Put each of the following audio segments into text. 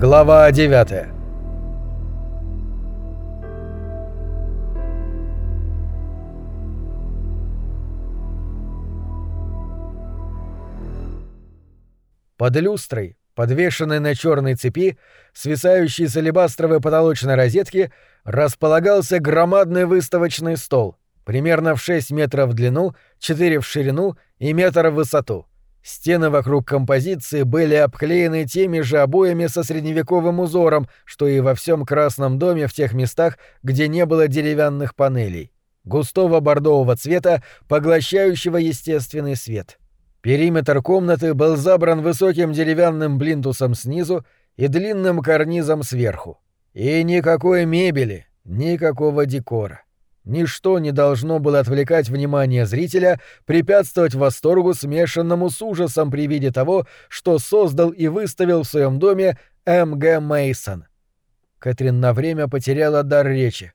Глава 9 Под люстрой, подвешенной на черной цепи, свисающей с алебастровой потолочной розетки, располагался громадный выставочный стол, примерно в 6 метров в длину, 4 в ширину и метр в высоту. Стены вокруг композиции были обклеены теми же обоями со средневековым узором, что и во всем Красном доме в тех местах, где не было деревянных панелей. Густого бордового цвета, поглощающего естественный свет. Периметр комнаты был забран высоким деревянным блинтусом снизу и длинным карнизом сверху. И никакой мебели, никакого декора. Ничто не должно было отвлекать внимание зрителя, препятствовать восторгу, смешанному с ужасом при виде того, что создал и выставил в своем доме М.Г. Мейсон. Кэтрин на время потеряла дар речи.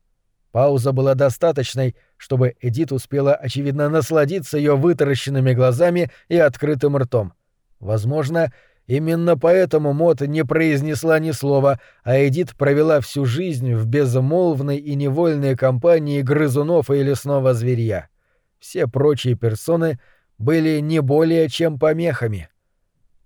Пауза была достаточной, чтобы Эдит успела, очевидно, насладиться ее вытаращенными глазами и открытым ртом. Возможно, Именно поэтому Мот не произнесла ни слова, а Эдит провела всю жизнь в безмолвной и невольной компании грызунов и лесного зверья. Все прочие персоны были не более чем помехами.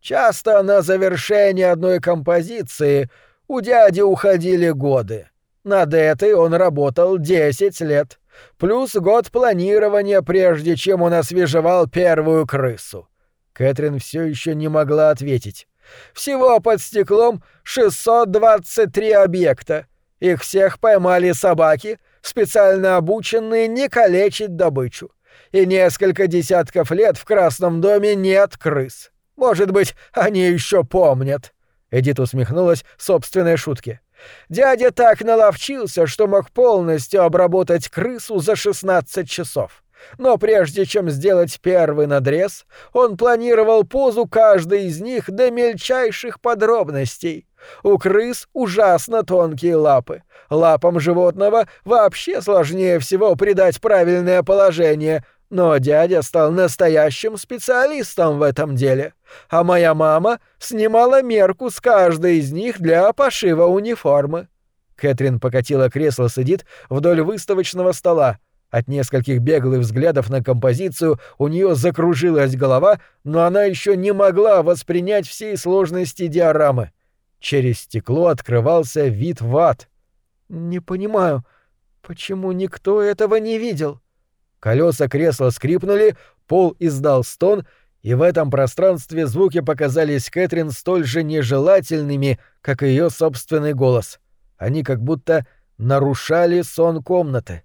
Часто на завершение одной композиции у дяди уходили годы. Над этой он работал 10 лет, плюс год планирования, прежде чем он освежевал первую крысу. Кэтрин все еще не могла ответить. Всего под стеклом 623 объекта. Их всех поймали собаки, специально обученные не калечить добычу. И несколько десятков лет в Красном доме нет крыс. Может быть, они еще помнят. Эдит усмехнулась собственной шутке. Дядя так наловчился, что мог полностью обработать крысу за 16 часов. Но прежде чем сделать первый надрез, он планировал позу каждой из них до мельчайших подробностей. У крыс ужасно тонкие лапы. Лапам животного вообще сложнее всего придать правильное положение, но дядя стал настоящим специалистом в этом деле. А моя мама снимала мерку с каждой из них для пошива униформы. Кэтрин покатила кресло с Эдит вдоль выставочного стола, от нескольких беглых взглядов на композицию у нее закружилась голова, но она еще не могла воспринять всей сложности диорамы. Через стекло открывался вид в ад. «Не понимаю, почему никто этого не видел?» Колеса кресла скрипнули, пол издал стон, и в этом пространстве звуки показались Кэтрин столь же нежелательными, как и ее собственный голос. Они как будто нарушали сон комнаты.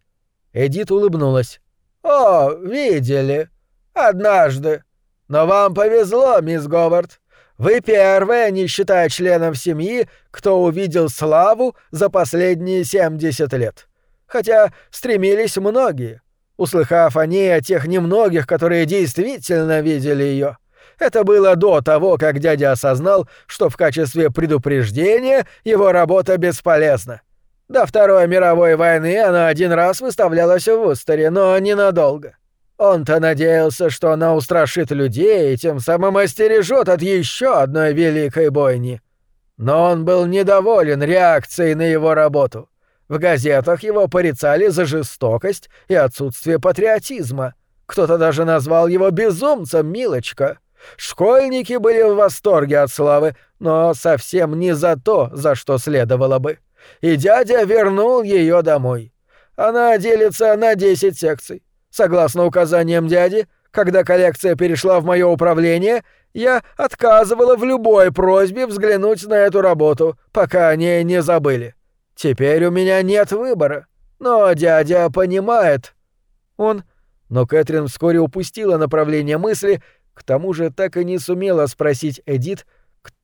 Эдит улыбнулась. «О, видели. Однажды. Но вам повезло, мисс Говард. Вы первая, не считая членов семьи, кто увидел славу за последние 70 лет. Хотя стремились многие, услыхав о ней о тех немногих, которые действительно видели ее. Это было до того, как дядя осознал, что в качестве предупреждения его работа бесполезна. До Второй мировой войны она один раз выставлялась в Устере, но ненадолго. Он-то надеялся, что она устрашит людей и тем самым остережет от еще одной великой бойни. Но он был недоволен реакцией на его работу. В газетах его порицали за жестокость и отсутствие патриотизма. Кто-то даже назвал его безумцем, милочка. Школьники были в восторге от славы, но совсем не за то, за что следовало бы и дядя вернул ее домой. Она делится на 10 секций. Согласно указаниям дяди, когда коллекция перешла в мое управление, я отказывала в любой просьбе взглянуть на эту работу, пока они не забыли. Теперь у меня нет выбора. Но дядя понимает. Он... Но Кэтрин вскоре упустила направление мысли, к тому же так и не сумела спросить Эдит,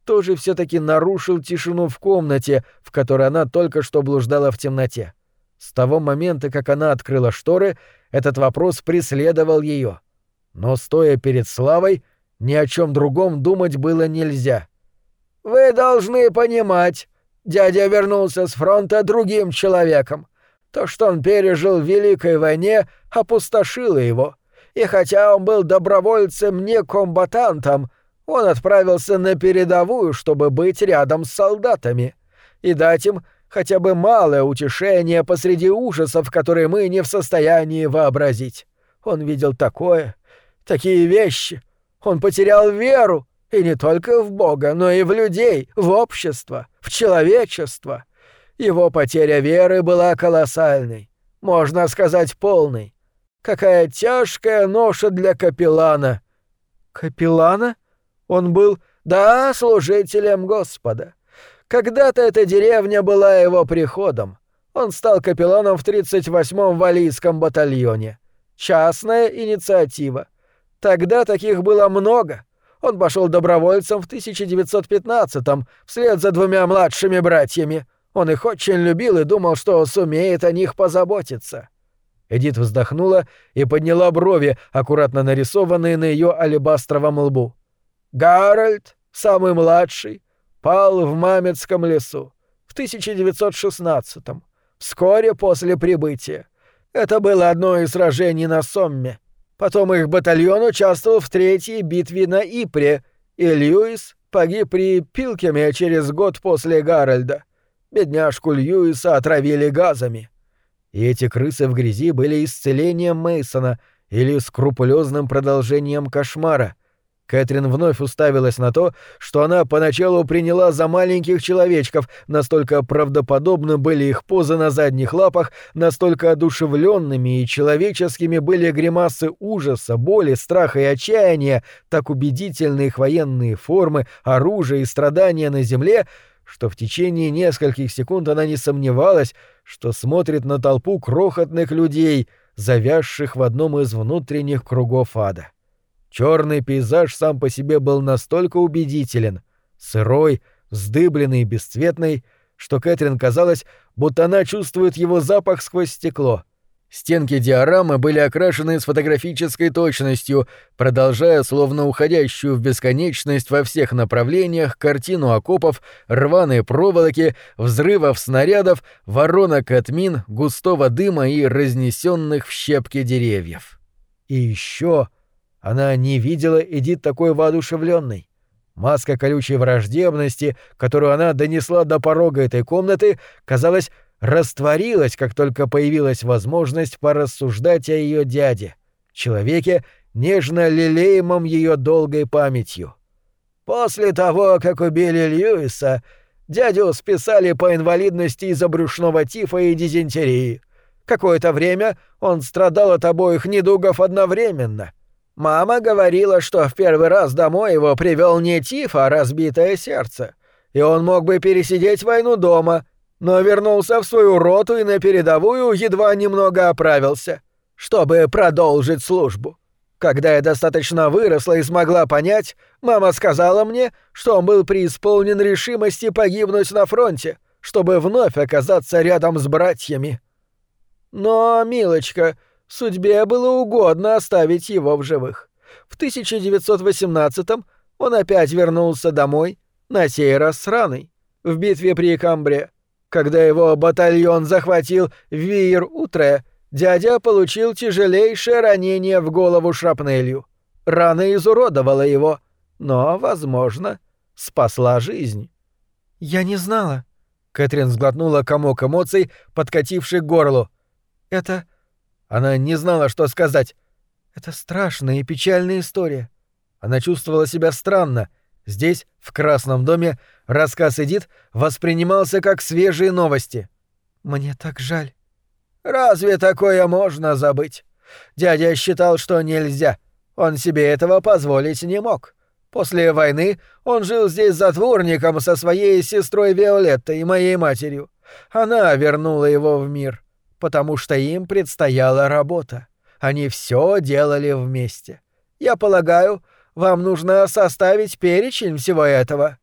кто же все-таки нарушил тишину в комнате, в которой она только что блуждала в темноте? С того момента, как она открыла шторы, этот вопрос преследовал ее. Но, стоя перед Славой, ни о чем другом думать было нельзя. «Вы должны понимать, дядя вернулся с фронта другим человеком. То, что он пережил в Великой войне, опустошило его. И хотя он был добровольцем, не комбатантом, Он отправился на передовую, чтобы быть рядом с солдатами и дать им хотя бы малое утешение посреди ужасов, которые мы не в состоянии вообразить. Он видел такое, такие вещи. Он потерял веру, и не только в Бога, но и в людей, в общество, в человечество. Его потеря веры была колоссальной, можно сказать, полной. Какая тяжкая ноша для капеллана. Капеллана? Он был, да, служителем Господа. Когда-то эта деревня была его приходом. Он стал капелланом в 38-м валийском батальоне. Частная инициатива. Тогда таких было много. Он пошел добровольцем в 1915-м, вслед за двумя младшими братьями. Он их очень любил и думал, что сумеет о них позаботиться. Эдит вздохнула и подняла брови, аккуратно нарисованные на ее алебастровом лбу. Гарольд, самый младший, пал в Мамецком лесу в 1916-м, вскоре после прибытия. Это было одно из сражений на Сомме. Потом их батальон участвовал в третьей битве на Ипре, и Льюис погиб при Пилкеме через год после Гарольда. Бедняжку Льюиса отравили газами. И эти крысы в грязи были исцелением Мейсона или скрупулезным продолжением кошмара — Кэтрин вновь уставилась на то, что она поначалу приняла за маленьких человечков, настолько правдоподобны были их позы на задних лапах, настолько одушевленными и человеческими были гримасы ужаса, боли, страха и отчаяния, так убедительны их военные формы, оружие и страдания на земле, что в течение нескольких секунд она не сомневалась, что смотрит на толпу крохотных людей, завязших в одном из внутренних кругов ада. Черный пейзаж сам по себе был настолько убедителен, сырой, вздыбленный и бесцветный, что Кэтрин казалось, будто она чувствует его запах сквозь стекло. Стенки диорамы были окрашены с фотографической точностью, продолжая словно уходящую в бесконечность во всех направлениях картину окопов, рваные проволоки, взрывов снарядов, воронок от мин, густого дыма и разнесенных в щепки деревьев. И еще она не видела Эдит такой воодушевленной. Маска колючей враждебности, которую она донесла до порога этой комнаты, казалось, растворилась, как только появилась возможность порассуждать о ее дяде, человеке, нежно лелеемом ее долгой памятью. После того, как убили Льюиса, дядю списали по инвалидности из-за брюшного тифа и дизентерии. Какое-то время он страдал от обоих недугов одновременно — Мама говорила, что в первый раз домой его привел не тиф, а разбитое сердце, и он мог бы пересидеть войну дома, но вернулся в свою роту и на передовую едва немного оправился, чтобы продолжить службу. Когда я достаточно выросла и смогла понять, мама сказала мне, что он был преисполнен решимости погибнуть на фронте, чтобы вновь оказаться рядом с братьями. Но, милочка, Судьбе было угодно оставить его в живых. В 1918-м он опять вернулся домой, на сей раз с раной, в битве при Камбре. Когда его батальон захватил Виер-Утре, дядя получил тяжелейшее ранение в голову шрапнелью. Рана изуродовала его, но, возможно, спасла жизнь. «Я не знала». Кэтрин сглотнула комок эмоций, подкативший к горлу. «Это она не знала, что сказать. Это страшная и печальная история. Она чувствовала себя странно. Здесь, в Красном доме, рассказ Эдит воспринимался как свежие новости. «Мне так жаль». «Разве такое можно забыть? Дядя считал, что нельзя. Он себе этого позволить не мог. После войны он жил здесь затворником со своей сестрой Виолеттой и моей матерью. Она вернула его в мир потому что им предстояла работа. Они все делали вместе. Я полагаю, вам нужно составить перечень всего этого.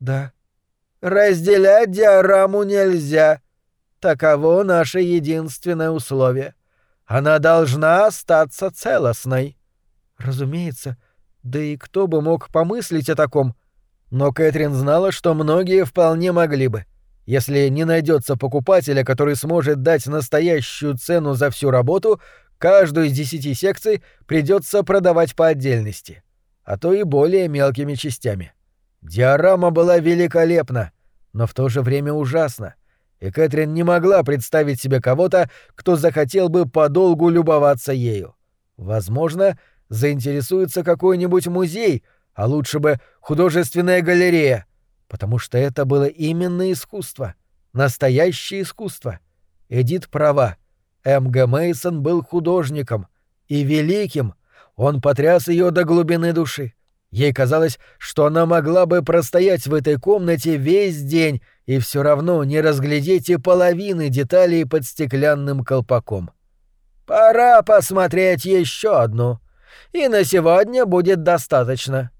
Да. Разделять диораму нельзя. Таково наше единственное условие. Она должна остаться целостной. Разумеется. Да и кто бы мог помыслить о таком? Но Кэтрин знала, что многие вполне могли бы. — если не найдется покупателя, который сможет дать настоящую цену за всю работу, каждую из десяти секций придется продавать по отдельности. а то и более мелкими частями. Диорама была великолепна, но в то же время ужасна, и Кэтрин не могла представить себе кого-то, кто захотел бы подолгу любоваться ею. Возможно, заинтересуется какой-нибудь музей, а лучше бы художественная галерея, потому что это было именно искусство, настоящее искусство. Эдит права. М.Г. Мейсон был художником и великим. Он потряс ее до глубины души. Ей казалось, что она могла бы простоять в этой комнате весь день и все равно не разглядеть и половины деталей под стеклянным колпаком. «Пора посмотреть еще одну. И на сегодня будет достаточно».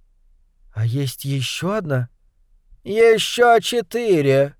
«А есть еще одна?» «Еще четыре».